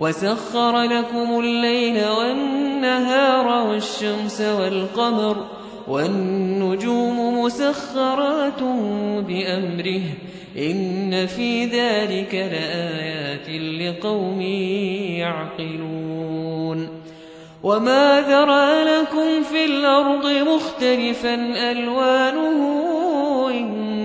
وسخر لكم الليل والنهار والشمس والقمر والنجوم مسخرات بأمره. إن في ذلك لآيات لقوم يعقلون. وما ذرى لكم في الأرض مختلفا ألوانه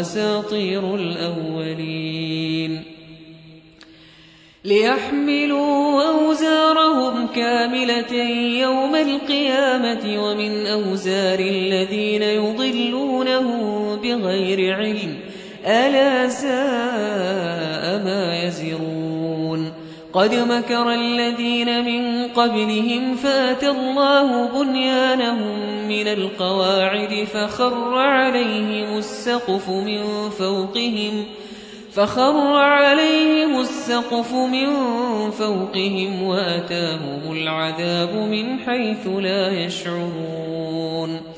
أساطير الأولين. ليحملوا أوزارهم كاملة يوم القيامة ومن أوزار الذين يضلونه بغير علم. ألا ساء ما يزرون. قد مكر الذين من قبلهم فاتى الله بنيانهم من القواعد فخر عليهم السقف من فوقهم فخر عليهم السقف من فوقهم وأتاهم العذاب من حيث لا يشعرون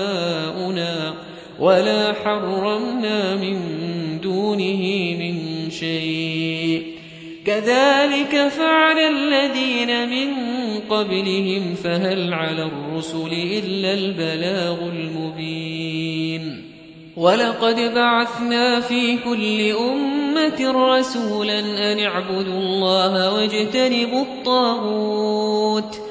ولا حرمنا من دونه من شيء. كذلك فعل الذين من قبلهم فهل على الرسل إلا البلاغ المبين. ولقد بعثنا في كل أمة رسولا أن اعبدوا الله واجتنبوا الطاغوت.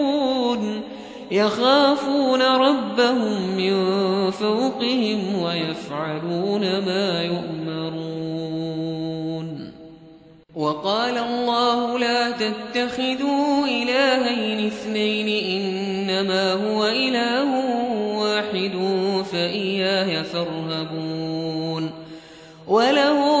يخافون ربهم من فوقهم ويفعلون ما يؤمرون. وقال الله لا تتخذوا إلهين اثنين إنما هو إله واحد فإياي فارهبون. وله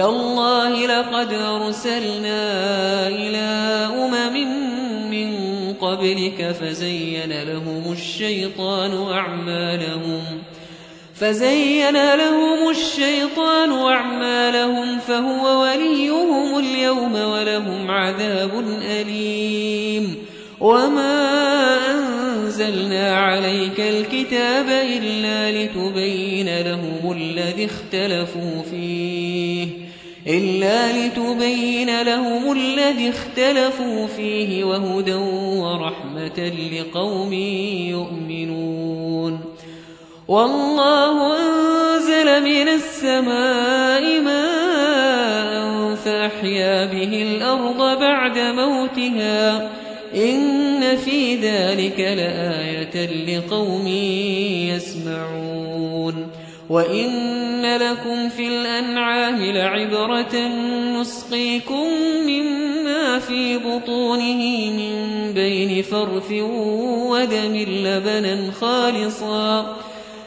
تالله لقد أرسلنا إلى أمم من قبلك فزين لهم الشيطان أعمالهم فزين لهم الشيطان أعمالهم فهو وليهم اليوم ولهم عذاب أليم وما أنزل أنزلنا عليك الكتاب إلا لتبين لهم الذي اختلفوا فيه إلا لتبين لهم الذي اختلفوا فيه وهدى ورحمة لقوم يؤمنون. والله أنزل من السماء ماء فأحيا به الأرض بعد موتها. إن في ذلك لآية لقوم يسمعون. وإن لكم في الأنعام لعبرة نسقيكم مما في بطونه من بين فرث ودم لبنا خالصا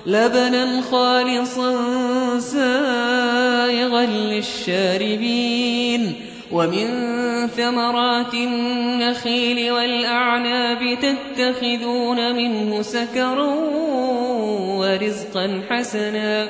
لبنا خالصا سائغا للشاربين. ومن ثمرات النخيل والأعناب تتخذون منه سكرا ورزقا حسنا.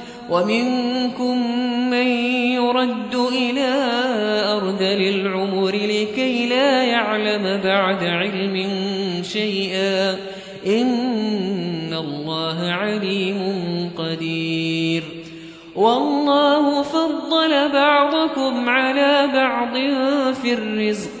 ومنكم من يرد إلى أرض للعمر لكي لا يعلم بعد علم شيئا. إن الله عليم قدير. والله فضل بعضكم على بعض في الرزق.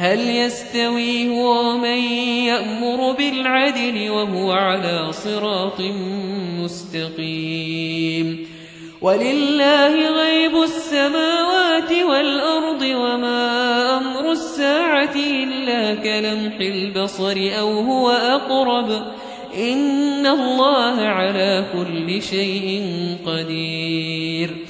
هل يستوي هو من يأمر بالعدل وهو على صراط مستقيم؟ ولله غيب السماوات والأرض وما أمر الساعة إلا كلمح البصر أو هو أقرب. إن الله على كل شيء قدير.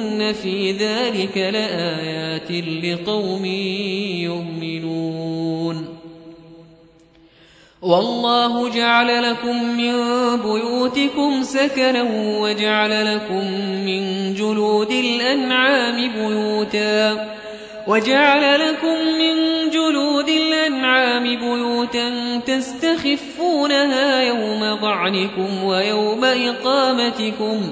في ذلك لآيات لقوم يؤمنون والله جعل لكم من بيوتكم سكنا وجعل لكم من جلود الأنعام بيوتا وجعل لكم من جلود الأنعام بيوتا تستخفونها يوم ضعنكم ويوم إقامتكم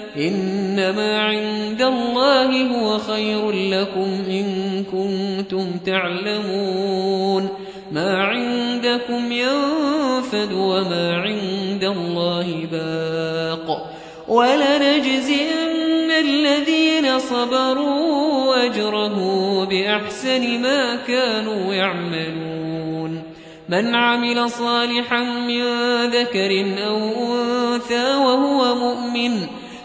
إنما عند الله هو خير لكم إن كنتم تعلمون. ما عند عندكم ينفد وما عند الله باق. ولنجزين الذين صبروا أجره بأحسن ما كانوا يعملون. من عمل صالحا من ذكر أو أنثى وهو مؤمن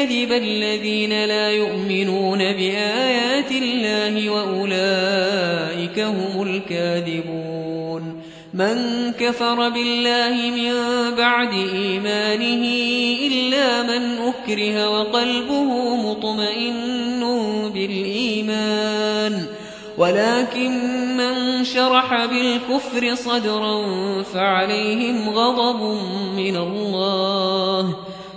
الكذب الذين لا يؤمنون بآيات الله وأولئك هم الكاذبون. من كفر بالله من بعد إيمانه إلا من أكره وقلبه مطمئن بالإيمان. ولكن من شرح بالكفر صدرا فعليهم غضب من الله.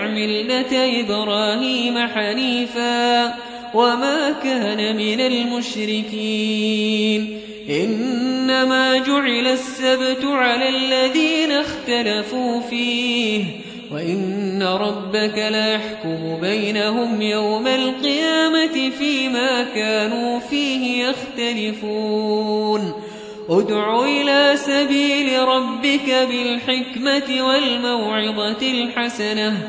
ملة إبراهيم حنيفا وما كان من المشركين. إنما جعل السبت على الذين اختلفوا فيه وإن ربك ليحكم بينهم يوم القيامة فيما كانوا فيه يختلفون. ادع إلى سبيل ربك بالحكمة والموعظة الحسنة